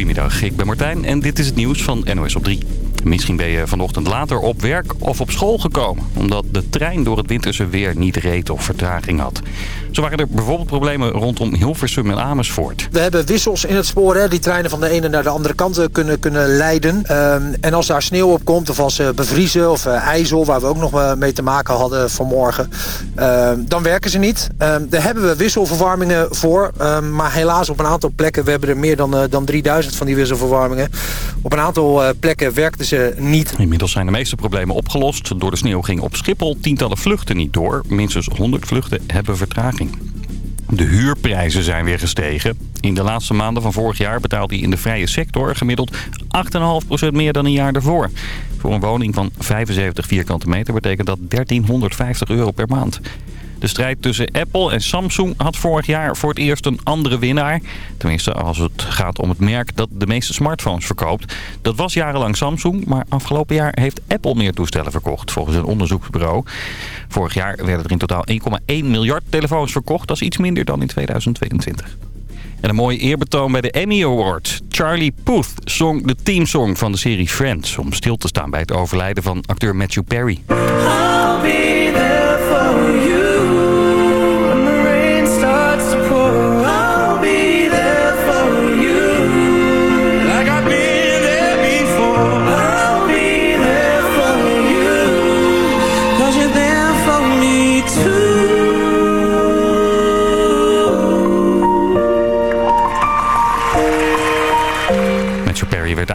Goedemiddag, ik ben Martijn en dit is het nieuws van NOS op 3. Misschien ben je vanochtend later op werk of op school gekomen... omdat de trein door het winterse weer niet reed of vertraging had. Zo waren er bijvoorbeeld problemen rondom Hilversum en Amersfoort. We hebben wissels in het spoor, hè, die treinen van de ene naar de andere kant eh, kunnen, kunnen leiden. Ehm, en als daar sneeuw op komt, of als ze bevriezen of uh, ijzel... waar we ook nog eh, mee te maken hadden vanmorgen, uh, dan werken ze niet. Ehm, daar hebben we wisselverwarmingen voor. Ehm, maar helaas op een aantal plekken, we hebben er meer dan, dan 3000 van die wisselverwarmingen. Op een aantal plekken werkten ze niet. Inmiddels zijn de meeste problemen opgelost. Door de sneeuw gingen op Schiphol tientallen vluchten niet door. Minstens 100 vluchten hebben vertraging. De huurprijzen zijn weer gestegen. In de laatste maanden van vorig jaar betaalde hij in de vrije sector gemiddeld 8,5% meer dan een jaar daarvoor. Voor een woning van 75 vierkante meter betekent dat 1350 euro per maand. De strijd tussen Apple en Samsung had vorig jaar voor het eerst een andere winnaar. Tenminste, als het gaat om het merk dat de meeste smartphones verkoopt. Dat was jarenlang Samsung, maar afgelopen jaar heeft Apple meer toestellen verkocht, volgens een onderzoeksbureau. Vorig jaar werden er in totaal 1,1 miljard telefoons verkocht. Dat is iets minder dan in 2022. En een mooi eerbetoon bij de Emmy Award. Charlie Puth zong de teamsong van de serie Friends... om stil te staan bij het overlijden van acteur Matthew Perry.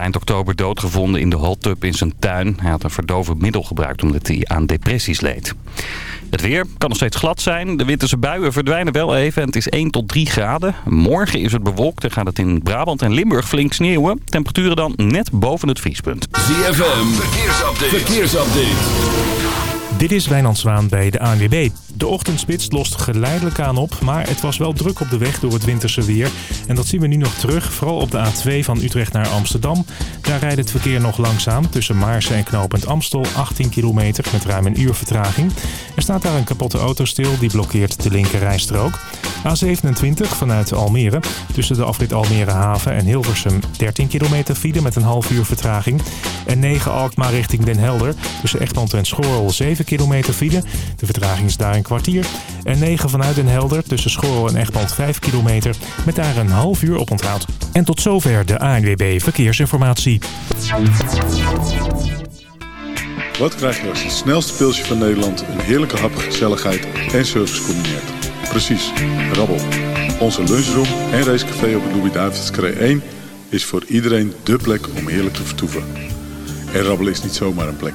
Eind oktober doodgevonden in de hot tub in zijn tuin. Hij had een verdovend middel gebruikt omdat hij aan depressies leed. Het weer kan nog steeds glad zijn. De winterse buien verdwijnen wel even en het is 1 tot 3 graden. Morgen is het bewolkt en gaat het in Brabant en Limburg flink sneeuwen. Temperaturen dan net boven het vriespunt. ZFM, verkeersupdate. verkeersupdate. Dit is Wijnand Zwaan bij de ANWB. De ochtendspits lost geleidelijk aan op, maar het was wel druk op de weg door het winterse weer. En dat zien we nu nog terug, vooral op de A2 van Utrecht naar Amsterdam. Daar rijdt het verkeer nog langzaam tussen Maarsen en knooppunt Amstel, 18 kilometer met ruim een uur vertraging. Er staat daar een kapotte auto stil, die blokkeert de linker rijstrook. A27 vanuit Almere, tussen de afrit Almere Haven en Hilversum, 13 kilometer file met een half uur vertraging. En 9 Alkmaar richting Den Helder, tussen Echtland en Schorrel, 7 kilometer file. De vertraging is daar een kwartier. En 9 vanuit Den Helder tussen Schorrel en Echtland 5 kilometer met daar een half uur op onthoud. En tot zover de ANWB Verkeersinformatie. Wat krijg je als het snelste pilsje van Nederland een heerlijke hap, gezelligheid en service combineert? Precies, rabbel. Onze lunchroom en racecafé op de Louis-David's 1 is voor iedereen dé plek om heerlijk te vertoeven. En rabbelen is niet zomaar een plek.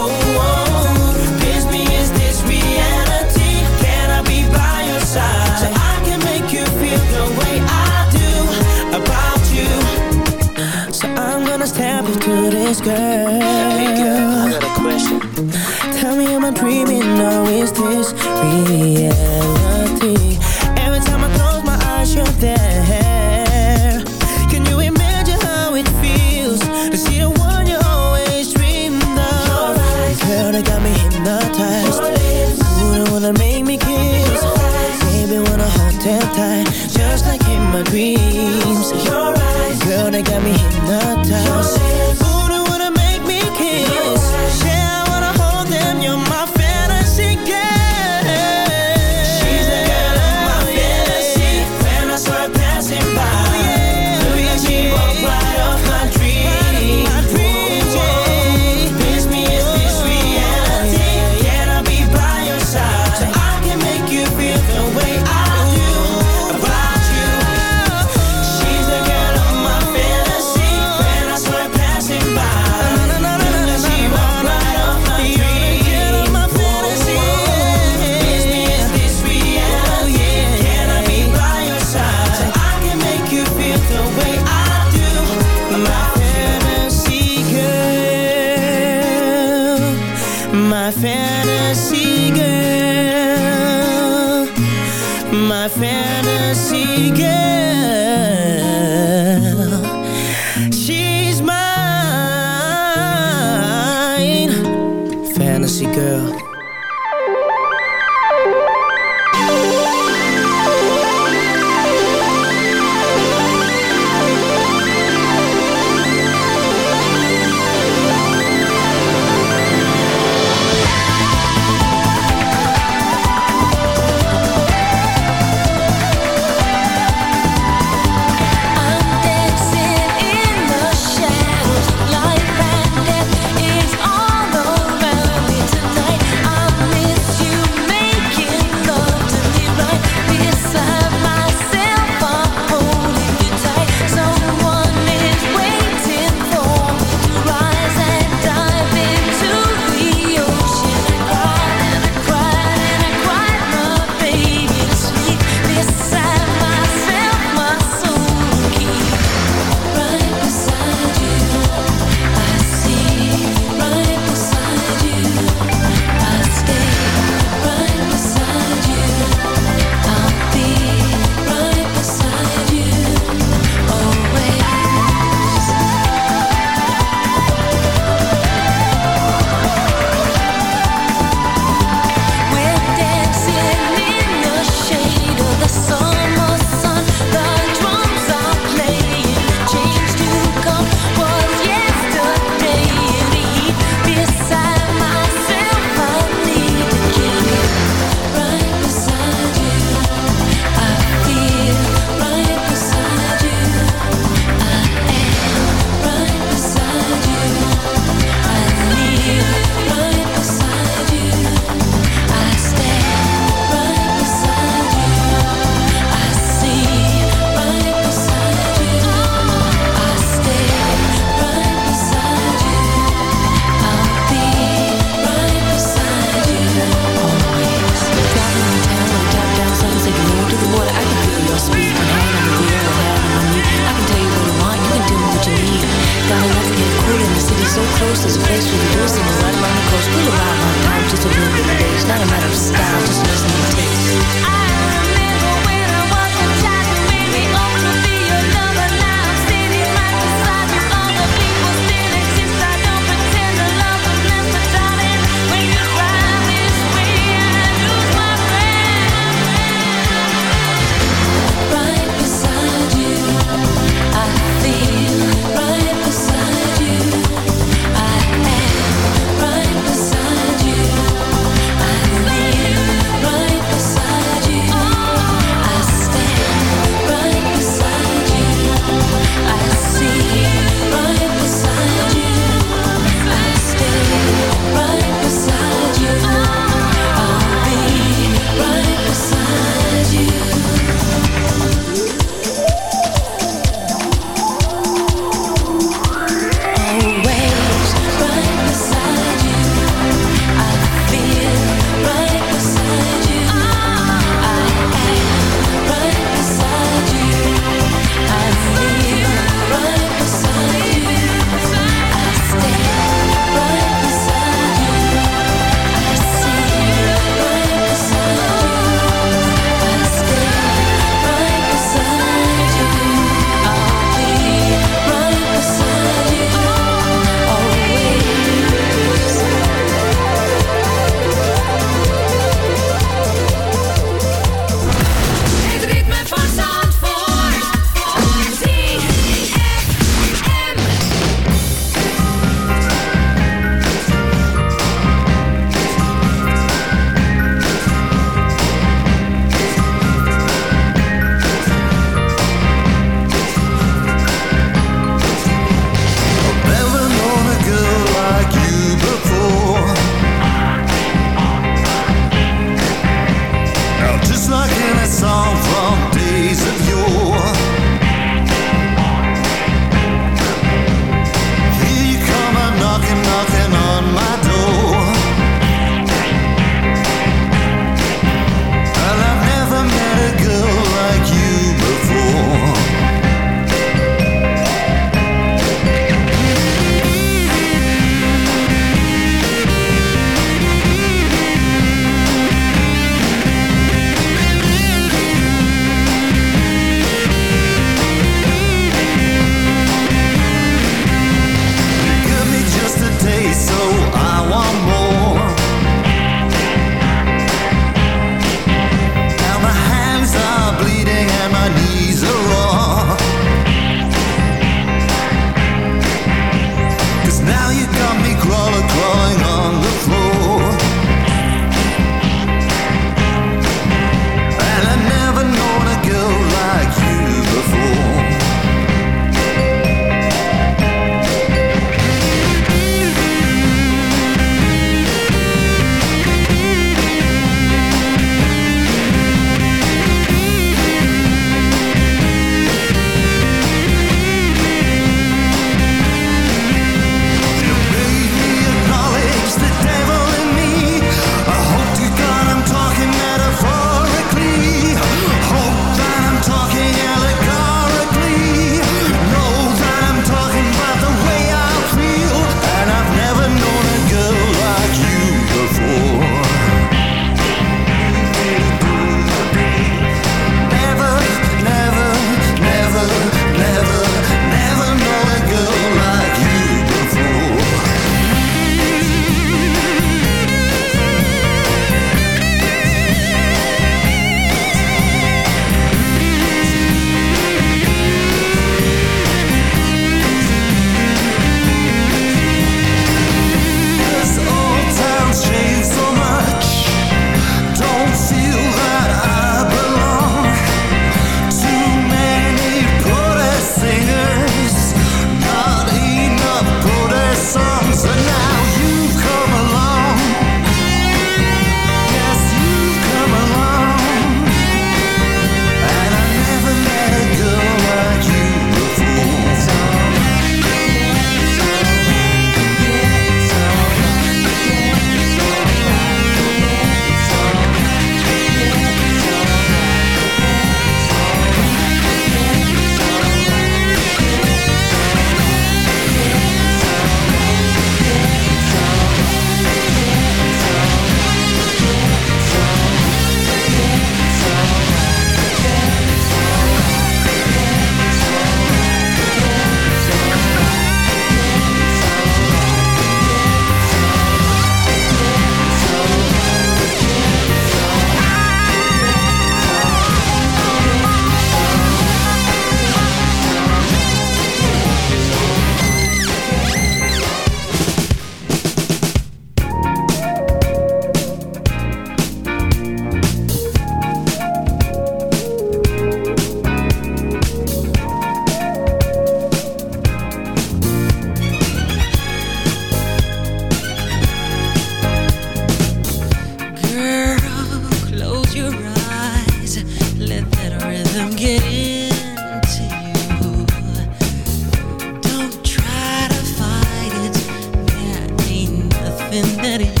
laughing at.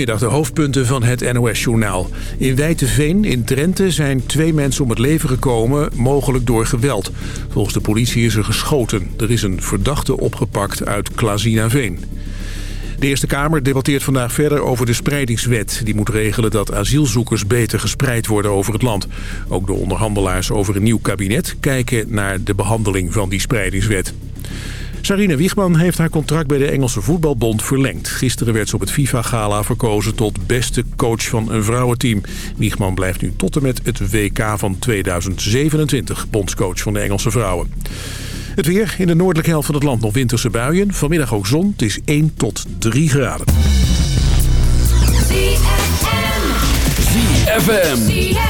Goedemiddag, de hoofdpunten van het NOS-journaal. In Wijteveen in Drenthe zijn twee mensen om het leven gekomen, mogelijk door geweld. Volgens de politie is er geschoten. Er is een verdachte opgepakt uit Klazinaveen. De Eerste Kamer debatteert vandaag verder over de spreidingswet. Die moet regelen dat asielzoekers beter gespreid worden over het land. Ook de onderhandelaars over een nieuw kabinet kijken naar de behandeling van die spreidingswet. Sarine Wiegman heeft haar contract bij de Engelse Voetbalbond verlengd. Gisteren werd ze op het FIFA-gala verkozen tot beste coach van een vrouwenteam. Wiegman blijft nu tot en met het WK van 2027 bondscoach van de Engelse vrouwen. Het weer in de noordelijke helft van het land nog winterse buien. Vanmiddag ook zon. Het is 1 tot 3 graden. ZFM.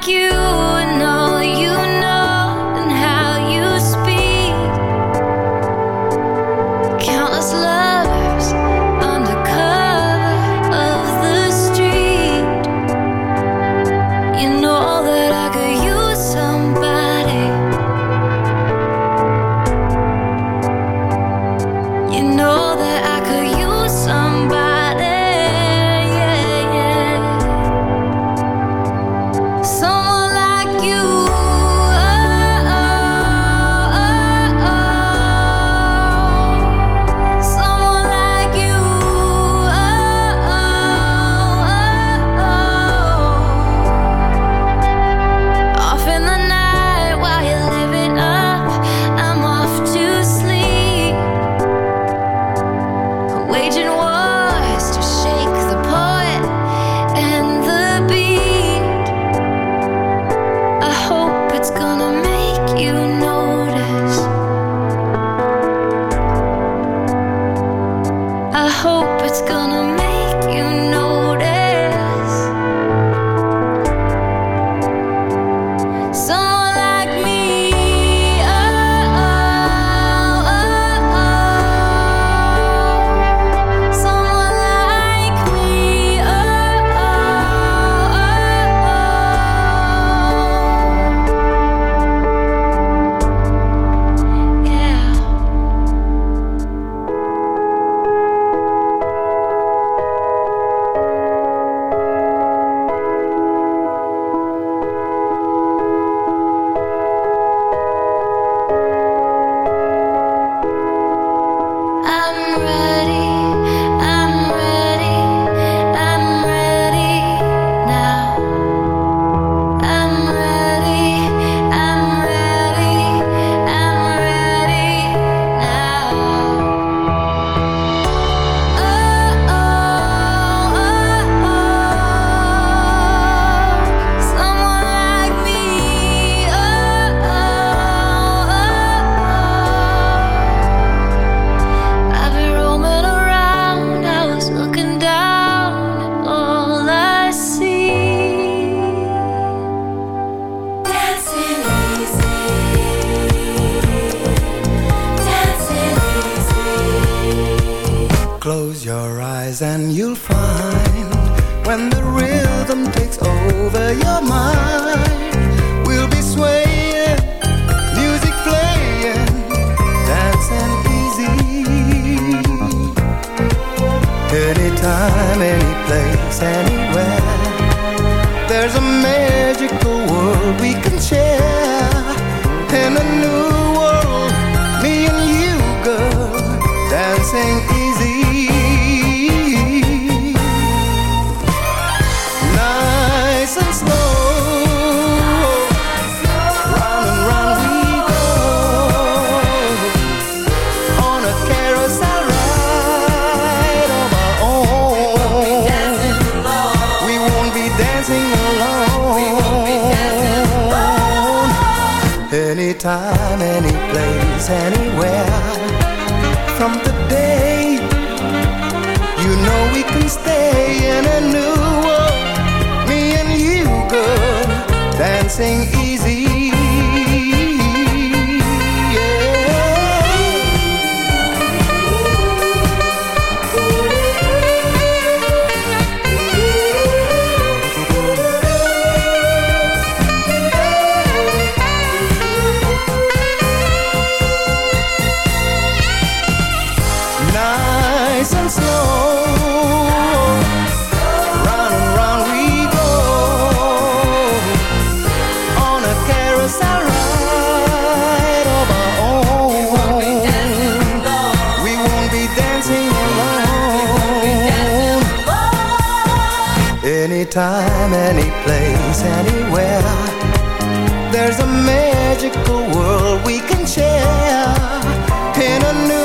Like you Close your eyes and you'll find when the rhythm takes over your mind, we'll be swaying, music playing, dancing easy. Anytime, any place, anywhere. sing anytime, any place, anywhere. There's a magical world we can share in a new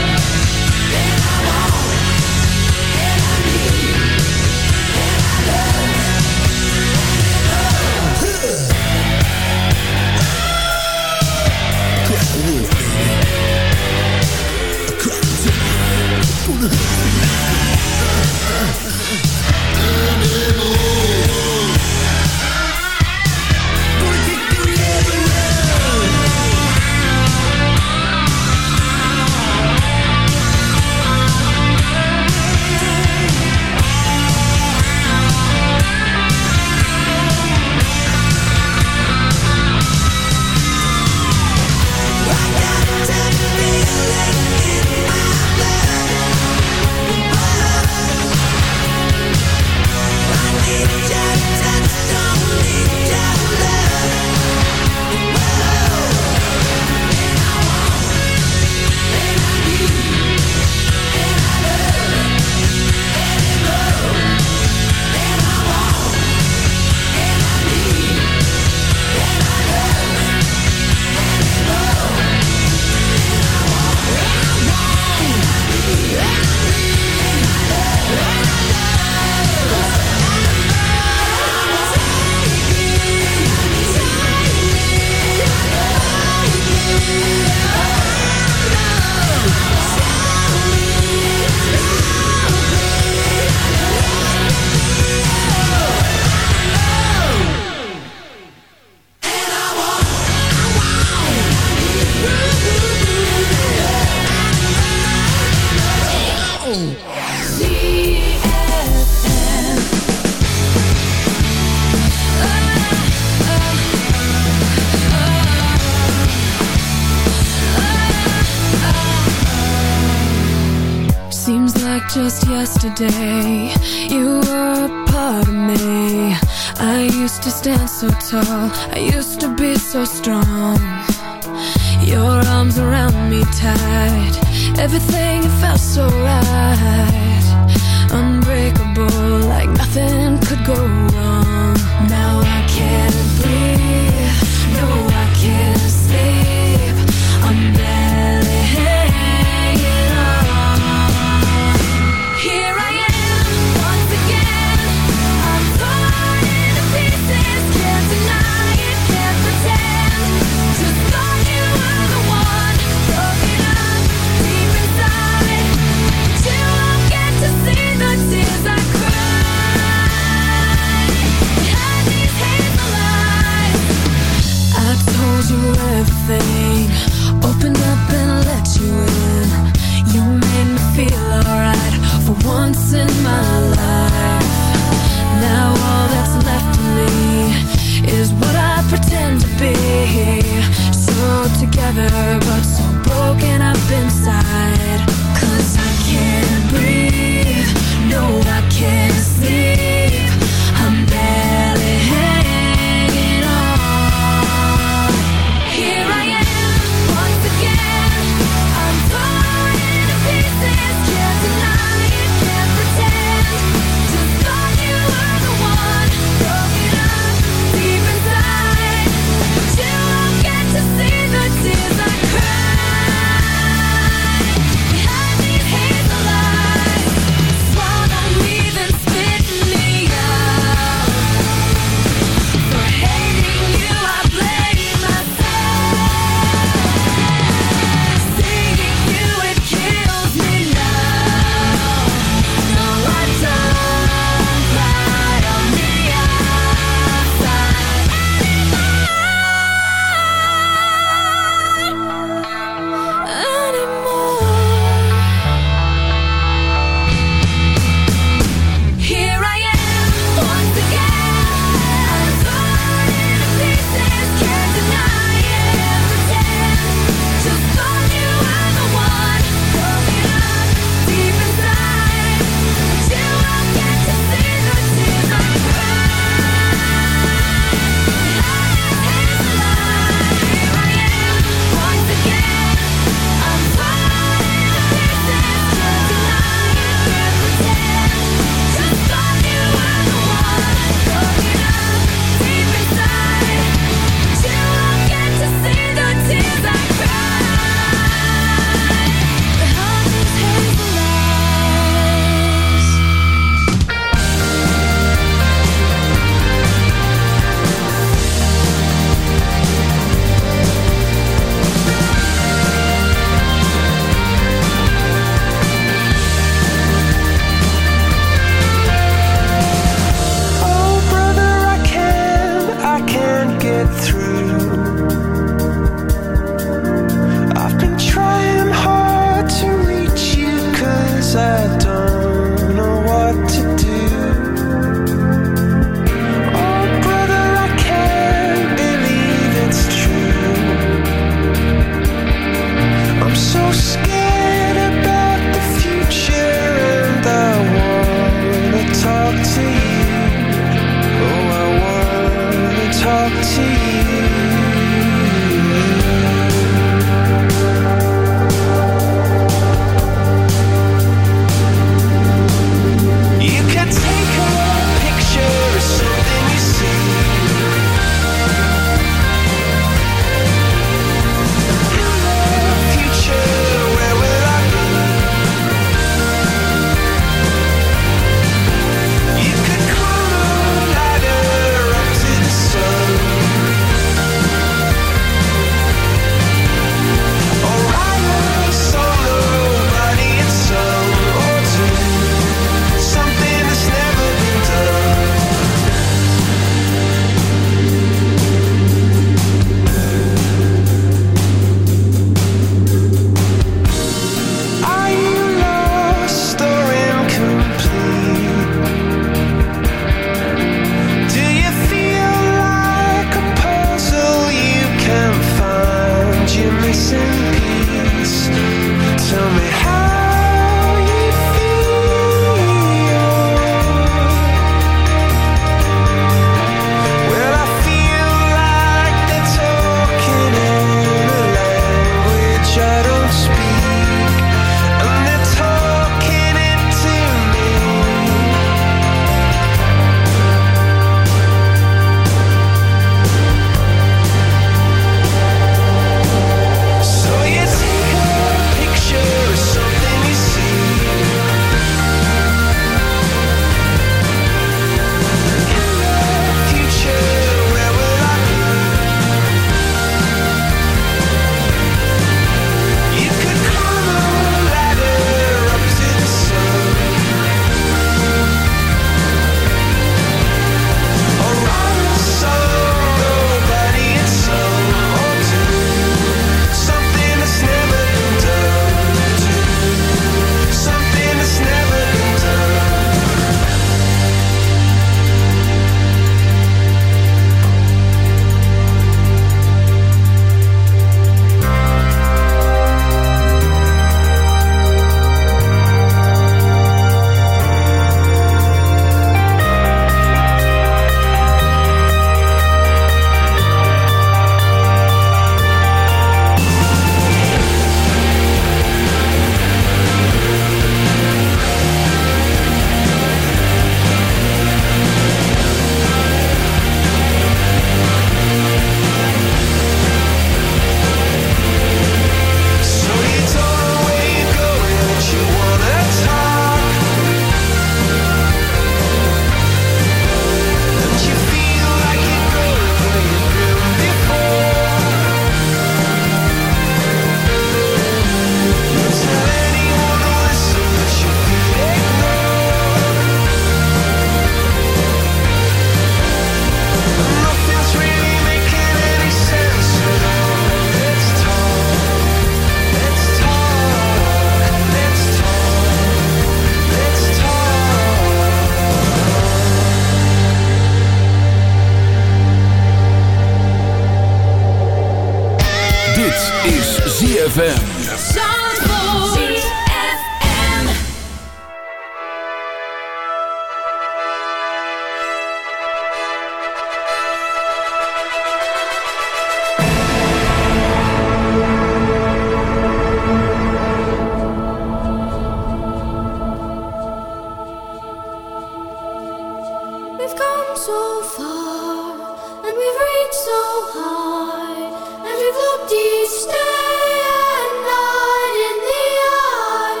so far, and we've reached so high, and we've looked each day and night in the eye,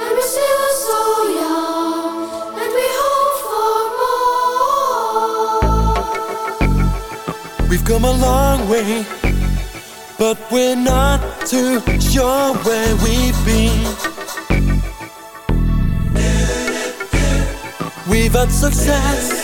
and we're still so young, and we hope for more. We've come a long way, but we're not too sure where we've been. We've had success.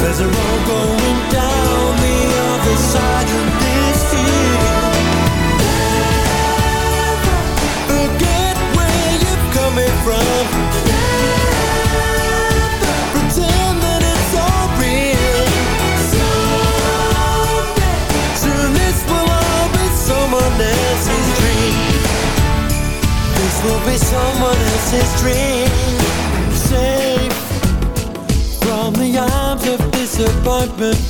There's a road going down. apartment